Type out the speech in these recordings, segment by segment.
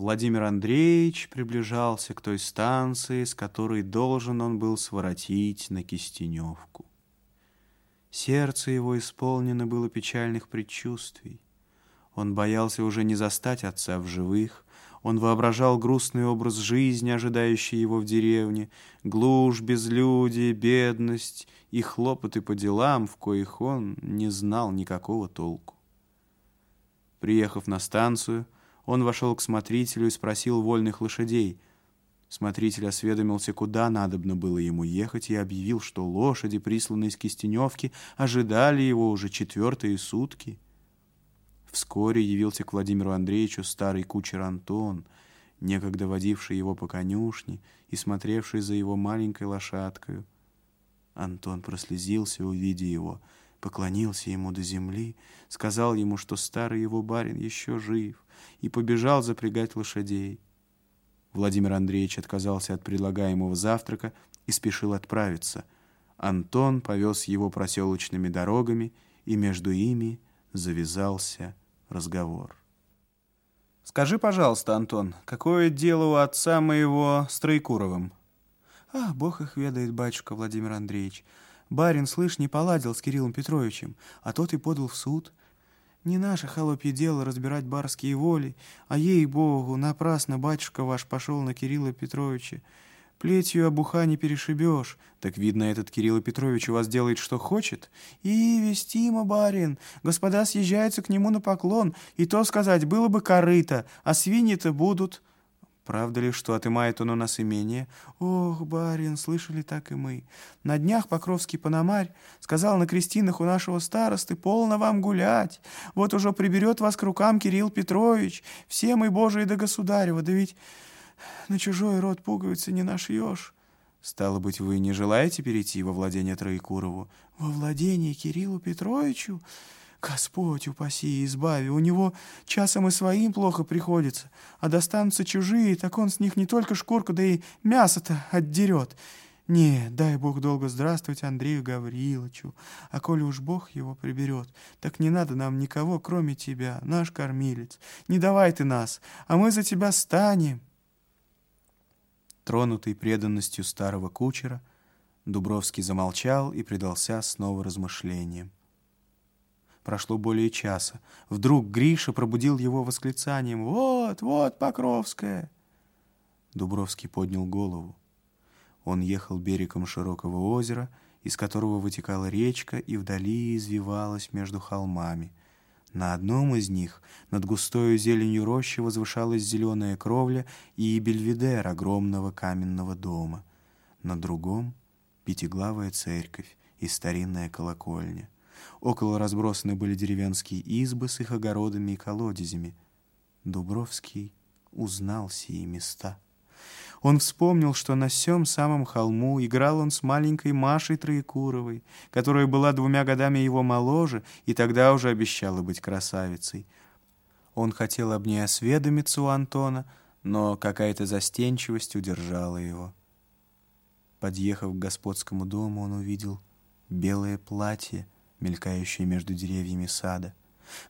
Владимир Андреевич приближался к той станции, с которой должен он был своротить на Кистеневку. Сердце его исполнено было печальных предчувствий. Он боялся уже не застать отца в живых, он воображал грустный образ жизни, ожидающий его в деревне, глушь, безлюдие, бедность и хлопоты по делам, в коих он не знал никакого толку. Приехав на станцию, он вошел к смотрителю и спросил вольных лошадей. Смотритель осведомился, куда надобно было ему ехать, и объявил, что лошади, присланные из Кистеневки, ожидали его уже четвертые сутки. Вскоре явился к Владимиру Андреевичу старый кучер Антон, некогда водивший его по конюшне и смотревший за его маленькой лошадкой. Антон прослезился, увидя его, поклонился ему до земли, сказал ему, что старый его барин еще жив, и побежал запрягать лошадей. Владимир Андреевич отказался от предлагаемого завтрака и спешил отправиться. Антон повез его проселочными дорогами, и между ими завязался разговор. «Скажи, пожалуйста, Антон, какое дело у отца моего с Троекуровым?» «А, бог их ведает, батюшка Владимир Андреевич. Барин, слышь, не поладил с Кириллом Петровичем, а тот и подал в суд. Не наше холопье дело разбирать барские воли, а ей-богу, напрасно батюшка ваш пошел на Кирилла Петровича. Плетью обуха не перешибешь. Так, видно, этот Кирилл Петрович у вас делает, что хочет. И вестимо, барин, господа съезжаются к нему на поклон, и то сказать, было бы корыто, а свиньи-то будут... Правда ли, что отымает он у нас имение? Ох, барин, слышали так и мы. На днях Покровский Пономарь сказал на крестинах у нашего старосты, полно вам гулять. Вот уже приберет вас к рукам Кирилл Петрович, все мы Божии да государева, да ведь на чужой род пуговицы не нашьешь. Стало быть, вы не желаете перейти во владение Троекурову? Во владение Кириллу Петровичу? Господь упаси и избави, у него часом и своим плохо приходится, а достанутся чужие, так он с них не только шкурку, да и мясо-то отдерет. Не, дай Бог долго здравствовать Андрею Гавриловичу, а коли уж Бог его приберет, так не надо нам никого, кроме тебя, наш кормилец. Не давай ты нас, а мы за тебя станем. Тронутый преданностью старого кучера, Дубровский замолчал и предался снова размышлениям. Прошло более часа. Вдруг Гриша пробудил его восклицанием «Вот, вот Покровская!» Дубровский поднял голову. Он ехал берегом широкого озера, из которого вытекала речка и вдали извивалась между холмами. На одном из них над густою зеленью рощи возвышалась зеленая кровля и бельведер огромного каменного дома. На другом — пятиглавая церковь и старинная колокольня. Около разбросаны были деревенские избы с их огородами и колодезями. Дубровский узнал сии места. Он вспомнил, что на сём самом холму играл он с маленькой Машей Троекуровой, которая была двумя годами его моложе и тогда уже обещала быть красавицей. Он хотел об ней осведомиться у Антона, но какая-то застенчивость удержала его. Подъехав к господскому дому, он увидел белое платье, мелькающее между деревьями сада.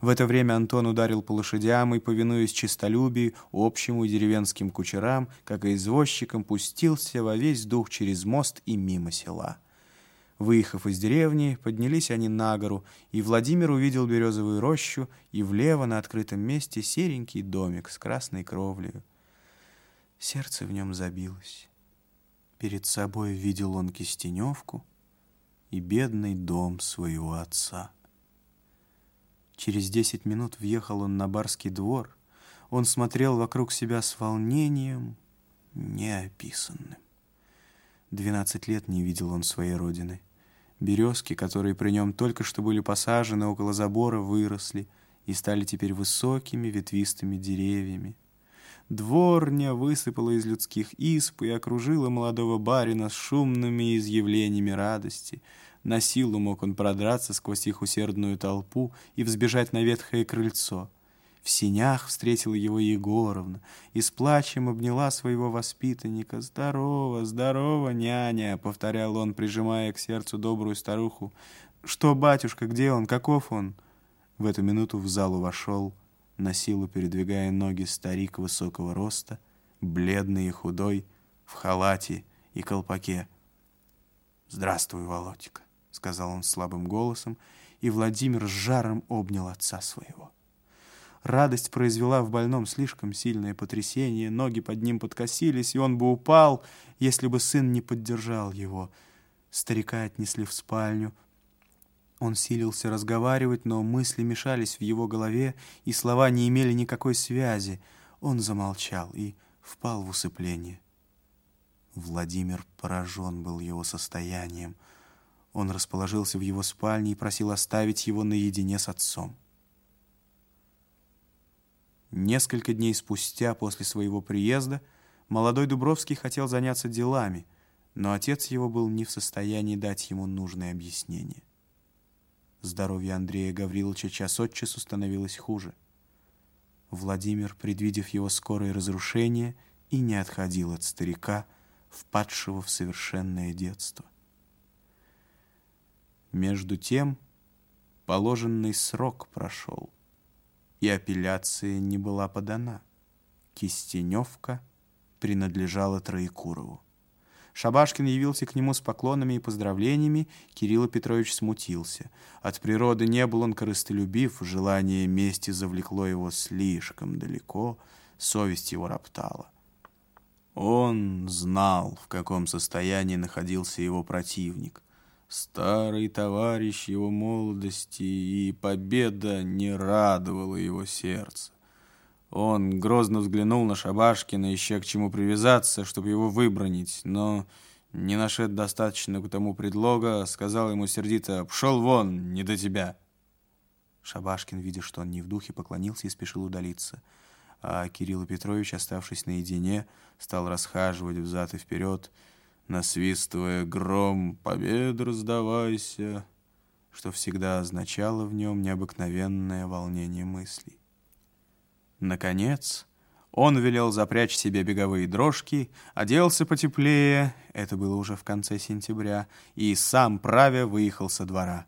В это время Антон ударил по лошадям и, повинуясь честолюбию, общему деревенским кучерам, как и извозчикам, пустился во весь дух через мост и мимо села. Выехав из деревни, поднялись они на гору, и Владимир увидел березовую рощу и влево на открытом месте серенький домик с красной кровлею. Сердце в нем забилось. Перед собой видел он кистеневку и бедный дом своего отца. Через десять минут въехал он на барский двор. Он смотрел вокруг себя с волнением неописанным. Двенадцать лет не видел он своей родины. Березки, которые при нем только что были посажены около забора, выросли и стали теперь высокими ветвистыми деревьями. Дворня высыпала из людских исп и окружила молодого барина с шумными изъявлениями радости — на силу мог он продраться сквозь их усердную толпу и взбежать на ветхое крыльцо. В синях встретила его Егоровна и с плачем обняла своего воспитанника. «Здорово, здорово, няня!» — повторял он, прижимая к сердцу добрую старуху. «Что, батюшка, где он? Каков он?» В эту минуту в залу вошел на силу передвигая ноги старик высокого роста, бледный и худой, в халате и колпаке. «Здравствуй, Володька», — сказал он слабым голосом, и Владимир с жаром обнял отца своего. Радость произвела в больном слишком сильное потрясение, ноги под ним подкосились, и он бы упал, если бы сын не поддержал его. Старика отнесли в спальню. Он силился разговаривать, но мысли мешались в его голове, и слова не имели никакой связи. Он замолчал и впал в усыпление. Владимир поражен был его состоянием. Он расположился в его спальне и просил оставить его наедине с отцом. Несколько дней спустя после своего приезда молодой Дубровский хотел заняться делами, но отец его был не в состоянии дать ему нужное объяснение. Здоровье Андрея Гавриловича час от часу становилось хуже. Владимир, предвидев его скорое разрушение, и не отходил от старика, впадшего в совершенное детство. Между тем положенный срок прошел — и апелляция не была подана. Кистеневка принадлежала Троекурову. Шабашкин явился к нему с поклонами и поздравлениями, Кирилл Петрович смутился. От природы не был он корыстолюбив, желание мести завлекло его слишком далеко, совесть его роптала. Он знал, в каком состоянии находился его противник — Старый товарищ его молодости и победа не радовала его сердце. Он грозно взглянул на Шабашкина, ища к чему привязаться, чтобы его выбронить, но, не нашед достаточно к тому предлога, сказал ему сердито «Пшел вон, не до тебя!» Шабашкин, видя, что он не в духе, поклонился и спешил удалиться. А Кирилл Петрович, оставшись наедине, стал расхаживать взад и вперед, насвистывая гром «Победу раздавайся», что всегда означало в нем необыкновенное волнение мыслей. Наконец, он велел запрячь себе беговые дрожки, оделся потеплее, это было уже в конце сентября, и сам правя выехал со двора.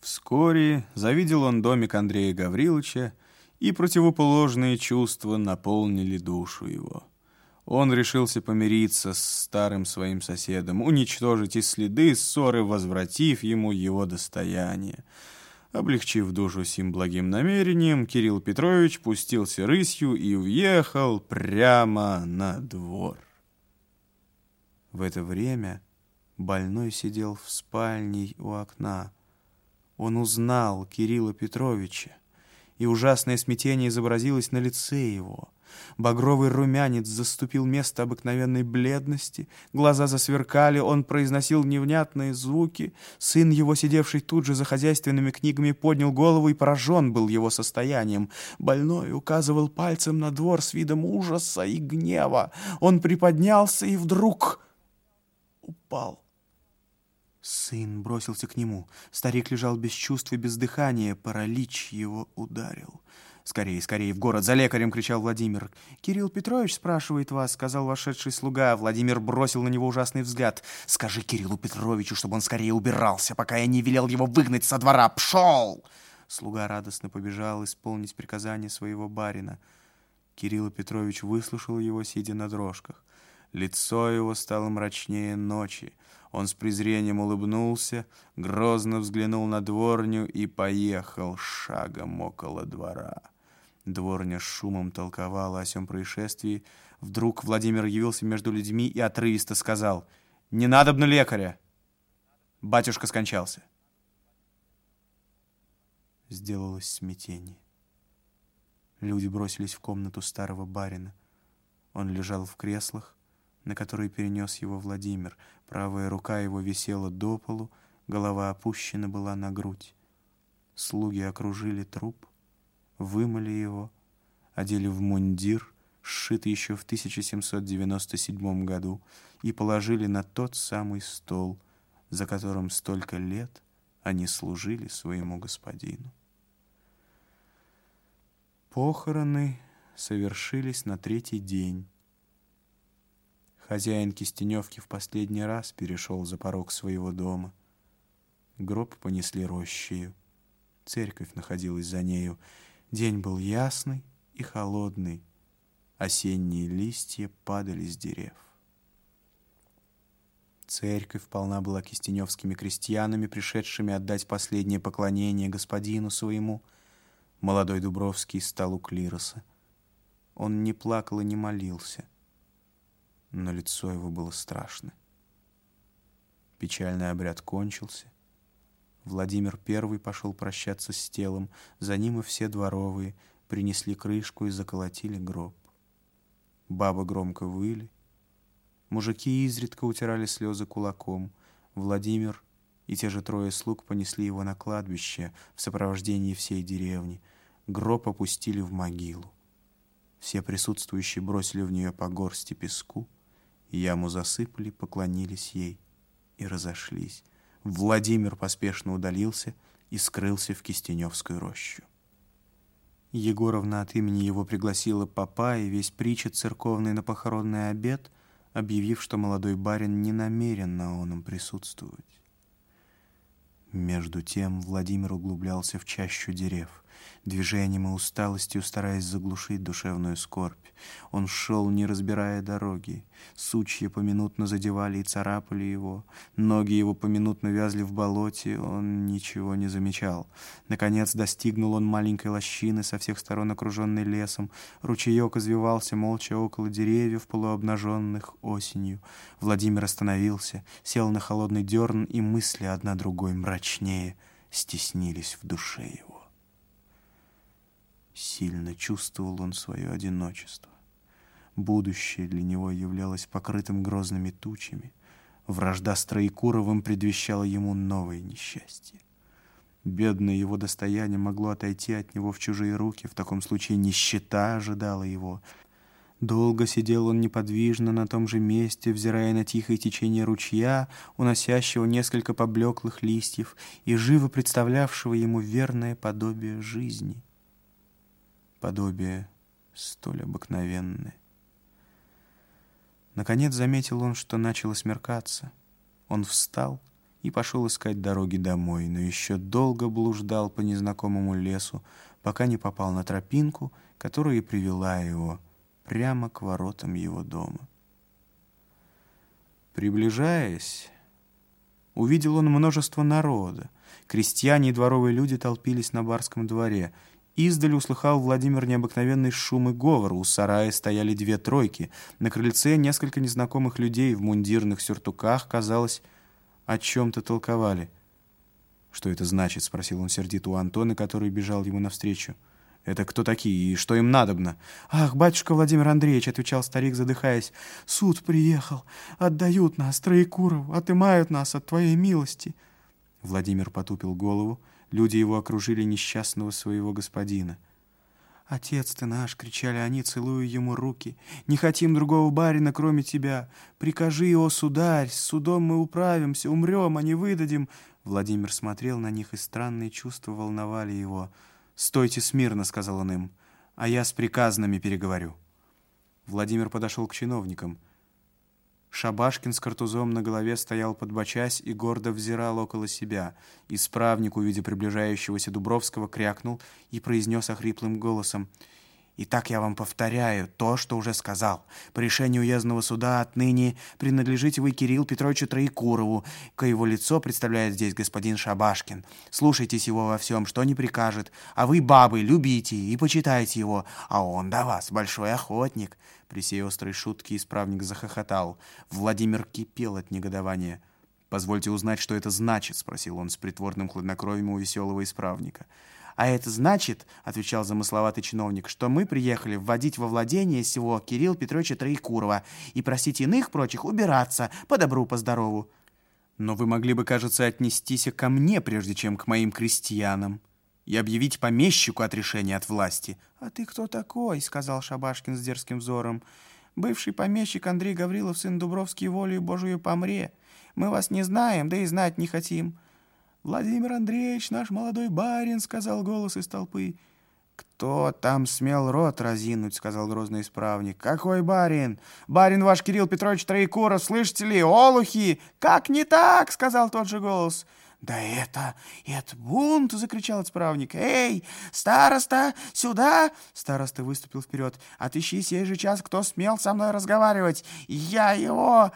Вскоре завидел он домик Андрея Гавриловича, и противоположные чувства наполнили душу его. Он решился помириться с старым своим соседом, уничтожить и следы ссоры, возвратив ему его достояние. Облегчив душу сим благим намерением, Кирилл Петрович пустился рысью и уехал прямо на двор. В это время больной сидел в спальне у окна. Он узнал Кирилла Петровича, и ужасное смятение изобразилось на лице его — Багровый румянец заступил место обыкновенной бледности, глаза засверкали, он произносил невнятные звуки. Сын его, сидевший тут же за хозяйственными книгами, поднял голову и поражен был его состоянием. Больной указывал пальцем на двор с видом ужаса и гнева. Он приподнялся и вдруг упал. Сын бросился к нему. Старик лежал без чувств и без дыхания. Паралич его ударил. «Скорее, скорее, в город, за лекарем!» — кричал Владимир. «Кирилл Петрович спрашивает вас», — сказал вошедший слуга. Владимир бросил на него ужасный взгляд. «Скажи Кириллу Петровичу, чтобы он скорее убирался, пока я не велел его выгнать со двора. Пшел!» Слуга радостно побежал исполнить приказание своего барина. Кирилл Петрович выслушал его, сидя на дрожках. Лицо его стало мрачнее ночи. Он с презрением улыбнулся, грозно взглянул на дворню и поехал шагом около двора. Дворня с шумом толковала о сём происшествии. Вдруг Владимир явился между людьми и отрывисто сказал «Не надобно лекаря! Батюшка скончался!» Сделалось смятение. Люди бросились в комнату старого барина. Он лежал в креслах, на которые перенес его Владимир. Правая рука его висела до полу, голова опущена была на грудь. Слуги окружили труп, вымыли его, одели в мундир, сшитый еще в 1797 году, и положили на тот самый стол, за которым столько лет они служили своему господину. Похороны совершились на третий день. Хозяин Кистеневки в последний раз перешел за порог своего дома. Гроб понесли рощею. Церковь находилась за нею. День был ясный и холодный. Осенние листья падали с дерев. Церковь полна была кистеневскими крестьянами, пришедшими отдать последнее поклонение господину своему. Молодой Дубровский стал у клироса. Он не плакал и не молился, но лицо его было страшно. Печальный обряд кончился. Владимир первый пошел прощаться с телом, за ним и все дворовые принесли крышку и заколотили гроб. Бабы громко выли, мужики изредка утирали слезы кулаком. Владимир и те же трое слуг понесли его на кладбище в сопровождении всей деревни. Гроб опустили в могилу. Все присутствующие бросили в нее по горсти песку, яму засыпали, поклонились ей и разошлись. Владимир поспешно удалился и скрылся в Кистеневскую рощу. Егоровна от имени его пригласила папа и весь причет церковный на похоронный обед, объявив, что молодой барин не намерен на оном присутствовать. Между тем Владимир углублялся в чащу дерев движением и усталостью стараясь заглушить душевную скорбь. Он шел, не разбирая дороги. Сучья поминутно задевали и царапали его. Ноги его поминутно вязли в болоте, он ничего не замечал. Наконец достигнул он маленькой лощины, со всех сторон окруженной лесом. Ручеек извивался молча около деревьев, полуобнаженных осенью. Владимир остановился, сел на холодный дерн, и мысли одна другой мрачнее стеснились в душе его. Сильно чувствовал он свое одиночество. Будущее для него являлось покрытым грозными тучами. Вражда с Троекуровым предвещала ему новое несчастье. Бедное его достояние могло отойти от него в чужие руки. В таком случае нищета ожидала его. Долго сидел он неподвижно на том же месте, взирая на тихое течение ручья, уносящего несколько поблеклых листьев и живо представлявшего ему верное подобие жизни — подобие столь обыкновенное. Наконец заметил он, что начало смеркаться. Он встал и пошел искать дороги домой, но еще долго блуждал по незнакомому лесу, пока не попал на тропинку, которая и привела его прямо к воротам его дома. Приближаясь, увидел он множество народа. Крестьяне и дворовые люди толпились на барском дворе — Издали услыхал Владимир необыкновенный шум и говор. У сарая стояли две тройки. На крыльце несколько незнакомых людей в мундирных сюртуках, казалось, о чем-то толковали. «Что это значит?» — спросил он сердито у Антона, который бежал ему навстречу. «Это кто такие и что им надобно?» «Ах, батюшка Владимир Андреевич!» — отвечал старик, задыхаясь. «Суд приехал. Отдают нас, Троекурову, отымают нас от твоей милости». Владимир потупил голову. Люди его окружили несчастного своего господина. «Отец ты наш!» — кричали они, целуя ему руки. «Не хотим другого барина, кроме тебя! Прикажи, о сударь, с судом мы управимся, умрем, а не выдадим!» Владимир смотрел на них, и странные чувства волновали его. «Стойте смирно!» — сказал он им. «А я с приказанными переговорю». Владимир подошел к чиновникам — Шабашкин с картузом на голове стоял подбочась и гордо взирал около себя. Исправник, увидя приближающегося Дубровского, крякнул и произнес охриплым голосом — Итак, я вам повторяю то, что уже сказал. По решению уездного суда отныне принадлежите вы Кирилл Петровичу Троекурову, ко его лицо представляет здесь господин Шабашкин. Слушайтесь его во всем, что не прикажет. А вы, бабы, любите и почитайте его, а он до вас большой охотник». При сей острой шутке исправник захохотал. Владимир кипел от негодования. «Позвольте узнать, что это значит?» — спросил он с притворным хладнокровием у веселого исправника. «А это значит, — отвечал замысловатый чиновник, — что мы приехали вводить во владение сего Кирилла Петровича Троекурова и просить иных прочих убираться по добру, по здорову. Но вы могли бы, кажется, отнестись ко мне, прежде чем к моим крестьянам, и объявить помещику отрешение от власти». «А ты кто такой?» — сказал Шабашкин с дерзким взором. «Бывший помещик Андрей Гаврилов, сын Дубровский, волею Божию помре. Мы вас не знаем, да и знать не хотим». «Владимир Андреевич, наш молодой барин», — сказал голос из толпы. «Кто там смел рот разинуть?» — сказал грозный исправник. «Какой барин? Барин ваш Кирилл Петрович Троекуров, слышите ли? Олухи!» «Как не так?» — сказал тот же голос. «Да это... это бунт!» — закричал исправник. «Эй, староста, сюда!» Староста выступил вперед. «Отыщи сей же час, кто смел со мной разговаривать! Я его...»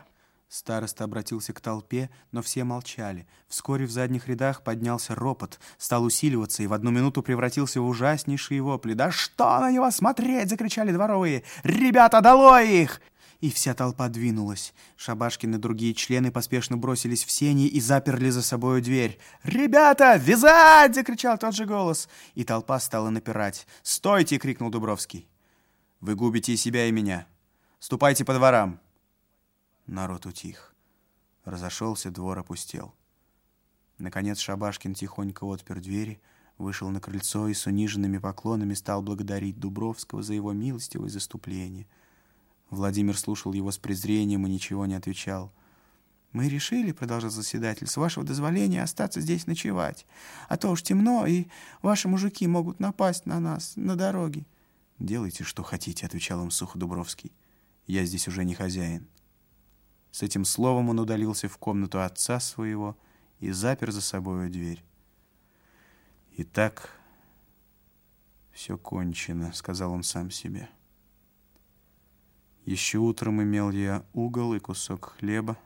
Староста обратился к толпе, но все молчали. Вскоре в задних рядах поднялся ропот, стал усиливаться и в одну минуту превратился в ужаснейшие вопли. «Да что на него смотреть!» — закричали дворовые. «Ребята, долой их!» И вся толпа двинулась. Шабашкин и другие члены поспешно бросились в сени и заперли за собою дверь. «Ребята, вязать!» — закричал тот же голос. И толпа стала напирать. «Стойте!» — крикнул Дубровский. «Вы губите и себя, и меня. Ступайте по дворам!» Народ утих. Разошелся, двор опустел. Наконец Шабашкин тихонько отпер двери, вышел на крыльцо и с униженными поклонами стал благодарить Дубровского за его милостивое заступление — Владимир слушал его с презрением и ничего не отвечал. «Мы решили, — продолжал заседатель, — с вашего дозволения остаться здесь ночевать. А то уж темно, и ваши мужики могут напасть на нас на дороге». «Делайте, что хотите», — отвечал им Суходубровский. «Я здесь уже не хозяин». С этим словом он удалился в комнату отца своего и запер за собою дверь. «Итак, все кончено», — сказал он сам себе. Еще утром имел я угол и кусок хлеба.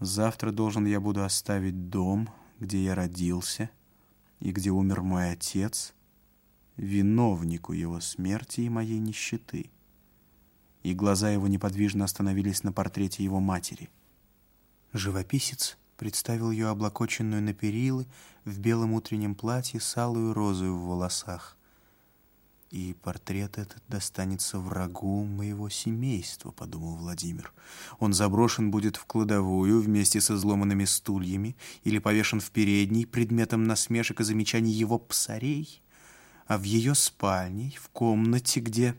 Завтра должен я буду оставить дом, где я родился и где умер мой отец, виновнику его смерти и моей нищеты. И глаза его неподвижно остановились на портрете его матери. Живописец представил ее облокоченную на перилы в белом утреннем платье с алую розою в волосах. «И портрет этот достанется врагу моего семейства», — подумал Владимир. «Он заброшен будет в кладовую вместе со изломанными стульями или повешен в передней предметом насмешек и замечаний его псарей, а в ее спальне, в комнате, где,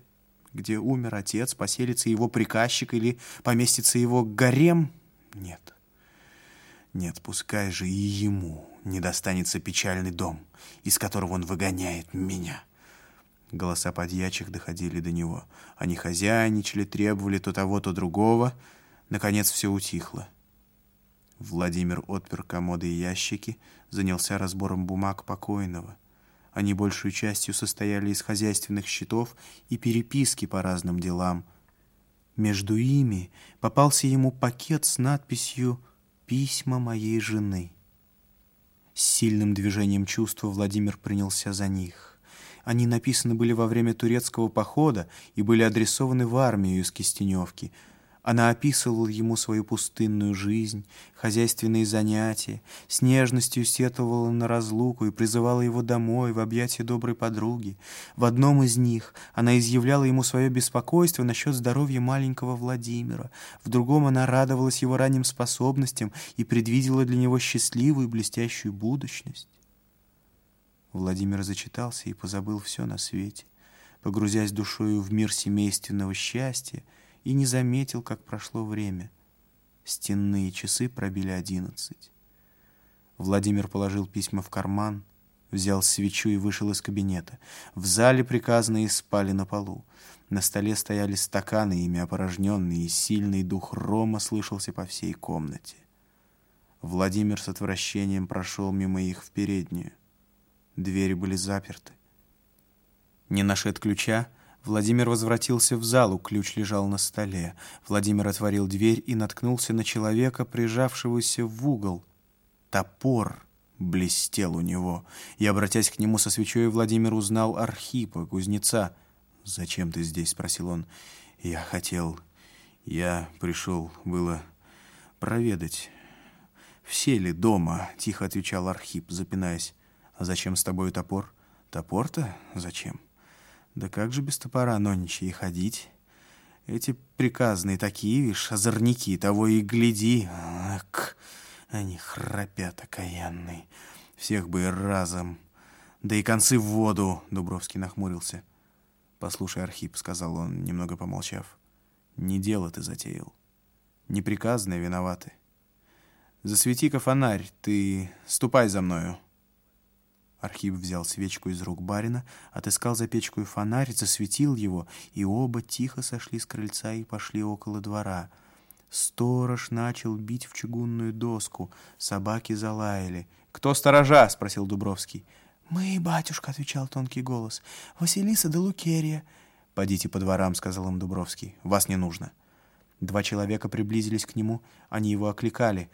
где умер отец, поселится его приказчик или поместится его гарем? Нет». Нет, пускай же и ему не достанется печальный дом, из которого он выгоняет меня. Голоса подьячих доходили до него. Они хозяйничали, требовали то того, то другого. Наконец все утихло. Владимир отпер комоды и ящики, занялся разбором бумаг покойного. Они большую частью состояли из хозяйственных счетов и переписки по разным делам. Между ими попался ему пакет с надписью «Письма моей жены». С сильным движением чувства Владимир принялся за них. Они написаны были во время турецкого похода и были адресованы в армию из Кистеневки. Она описывала ему свою пустынную жизнь, хозяйственные занятия, с нежностью сетовала на разлуку и призывала его домой в объятия доброй подруги. В одном из них она изъявляла ему свое беспокойство насчет здоровья маленького Владимира, в другом она радовалась его ранним способностям и предвидела для него счастливую и блестящую будущность. Владимир зачитался и позабыл все на свете, погрузясь душою в мир семейственного счастья, и не заметил, как прошло время. Стенные часы пробили одиннадцать. Владимир положил письма в карман, взял свечу и вышел из кабинета. В зале приказные спали на полу. На столе стояли стаканы, ими опорожненные, и сильный дух рома слышался по всей комнате. Владимир с отвращением прошел мимо их в переднюю. Двери были заперты. Не нашед ключа, Владимир возвратился в залу, ключ лежал на столе. Владимир отворил дверь и наткнулся на человека, прижавшегося в угол. Топор блестел у него, и, обратясь к нему со свечой, Владимир узнал Архипа, кузнеца. «Зачем ты здесь?» — спросил он. «Я хотел... Я пришел, было проведать. Все ли дома?» — тихо отвечал Архип, запинаясь. А зачем с тобой топор? Топор-то зачем? Да как же без топора, ноничи, и ходить? Эти приказные такие, видишь, озорники, того и гляди. Ак, они храпят окаянные. Всех бы разом. Да и концы в воду, Дубровский нахмурился. «Послушай, Архип», — сказал он, немного помолчав, — «не дело ты затеял. Неприказные виноваты. Засвети-ка фонарь, ты ступай за мною». Архип взял свечку из рук барина, отыскал за печку и фонарь, засветил его, и оба тихо сошли с крыльца и пошли около двора. Сторож начал бить в чугунную доску. Собаки залаяли. «Кто сторожа?» — спросил Дубровский. «Мы, батюшка», — отвечал тонкий голос. «Василиса да Лукерия». «Подите по дворам», — сказал им Дубровский. «Вас не нужно». Два человека приблизились к нему, они его окликали.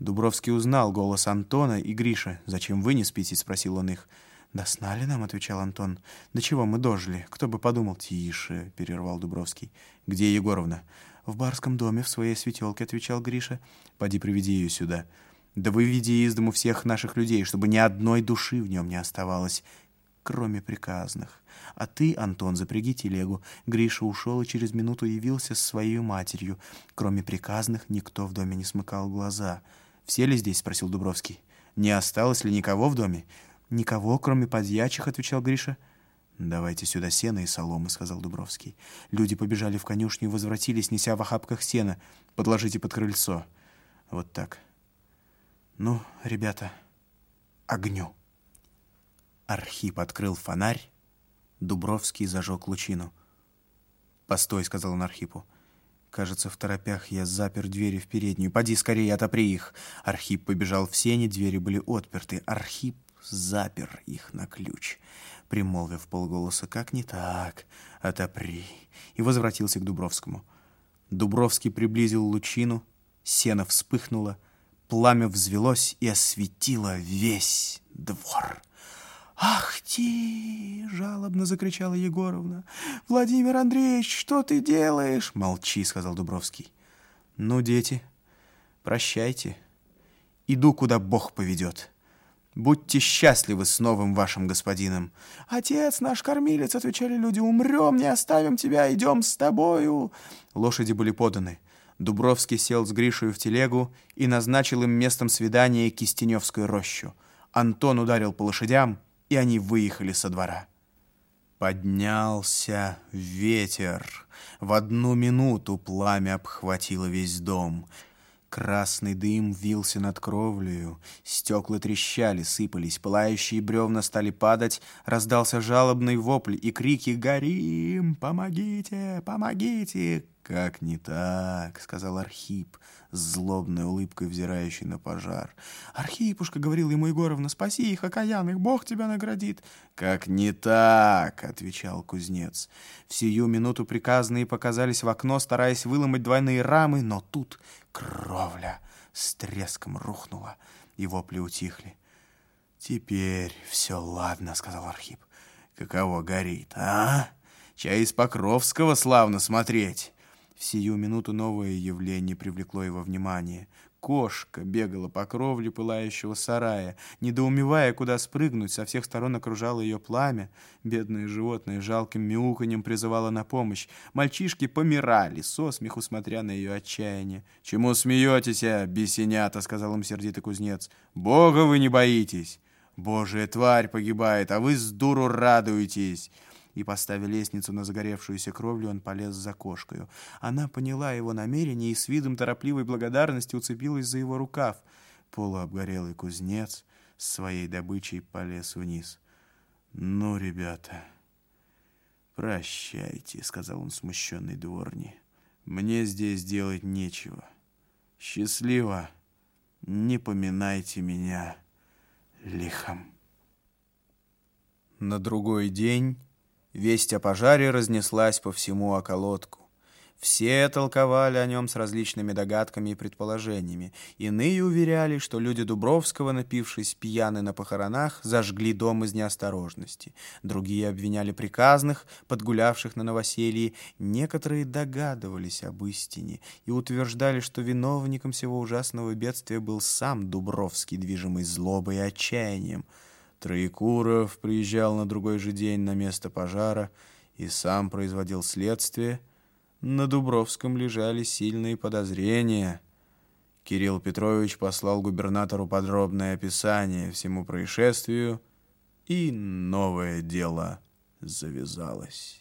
Дубровский узнал голос Антона и Гриша. «Зачем вы не спите?» — спросил он их. «Да сна ли нам?» — отвечал Антон. «Да чего мы дожили? Кто бы подумал?» «Тише!» — перервал Дубровский. «Где Егоровна?» «В барском доме, в своей светелке», — отвечал Гриша. «Поди приведи ее сюда». «Да выведи из дому всех наших людей, чтобы ни одной души в нем не оставалось, кроме приказных. А ты, Антон, запряги телегу». Гриша ушел и через минуту явился с своей матерью. Кроме приказных никто в доме не смыкал глаза. «Все ли здесь?» — спросил Дубровский. «Не осталось ли никого в доме?» «Никого, кроме подьячих», — отвечал Гриша. «Давайте сюда сено и соломы», — сказал Дубровский. Люди побежали в конюшню и возвратились, неся в охапках сена. «Подложите под крыльцо. Вот так. Ну, ребята, огню». Архип открыл фонарь. Дубровский зажег лучину. «Постой», — сказал он Архипу. Кажется, в торопях я запер двери в переднюю. Поди скорее, отопри их. Архип побежал в сени, двери были отперты. Архип запер их на ключ, примолвив полголоса «Как не так? Отопри!» и возвратился к Дубровскому. Дубровский приблизил лучину, сено вспыхнуло, пламя взвелось и осветило весь двор. «Ах ты!» — жалобно закричала Егоровна. «Владимир Андреевич, что ты делаешь?» «Молчи», — сказал Дубровский. «Ну, дети, прощайте. Иду, куда Бог поведет». Будьте счастливы с новым вашим господином. Отец наш кормилец, отвечали люди, умрем, не оставим тебя, идем с тобою. Лошади были поданы. Дубровский сел с Гришей в телегу и назначил им местом свидания Кистеневскую рощу. Антон ударил по лошадям, и они выехали со двора. Поднялся ветер. В одну минуту пламя обхватило весь дом — Красный дым вился над кровлею, стекла трещали, сыпались, пылающие бревна стали падать, раздался жалобный вопль и крики «Горим! Помогите! Помогите!» «Как не так?» — сказал Архип, с злобной улыбкой взирающий на пожар. «Архипушка, — говорил ему Егоровна, — спаси их, окаянных, Бог тебя наградит!» «Как не так?» — отвечал кузнец. В сию минуту приказные показались в окно, стараясь выломать двойные рамы, но тут кровля с треском рухнула, и вопли утихли. «Теперь все ладно», — сказал Архип. «Каково горит, а? Чай из Покровского славно смотреть!» В сию минуту новое явление привлекло его внимание. Кошка бегала по кровле пылающего сарая, недоумевая, куда спрыгнуть, со всех сторон окружало ее пламя. Бедное животное жалким мяуканьем призывало на помощь. Мальчишки помирали, со смеху смотря на ее отчаяние. «Чему смеетесь, а, бесенята?» — сказал им сердитый кузнец. «Бога вы не боитесь! Божия тварь погибает, а вы с дуру радуетесь!» И, поставив лестницу на загоревшуюся кровлю, он полез за кошкою. Она поняла его намерение и с видом торопливой благодарности уцепилась за его рукав. Полуобгорелый кузнец с своей добычей полез вниз. «Ну, ребята, прощайте», — сказал он смущенной дворне. «Мне здесь делать нечего. Счастливо, не поминайте меня лихом». На другой день Весть о пожаре разнеслась по всему околотку. Все толковали о нем с различными догадками и предположениями. Иные уверяли, что люди Дубровского, напившись пьяны на похоронах, зажгли дом из неосторожности. Другие обвиняли приказных, подгулявших на новоселье. Некоторые догадывались об истине и утверждали, что виновником всего ужасного бедствия был сам Дубровский, движимый злобой и отчаянием. Троекуров приезжал на другой же день на место пожара и сам производил следствие. На Дубровском лежали сильные подозрения. Кирилл Петрович послал губернатору подробное описание всему происшествию, и новое дело завязалось.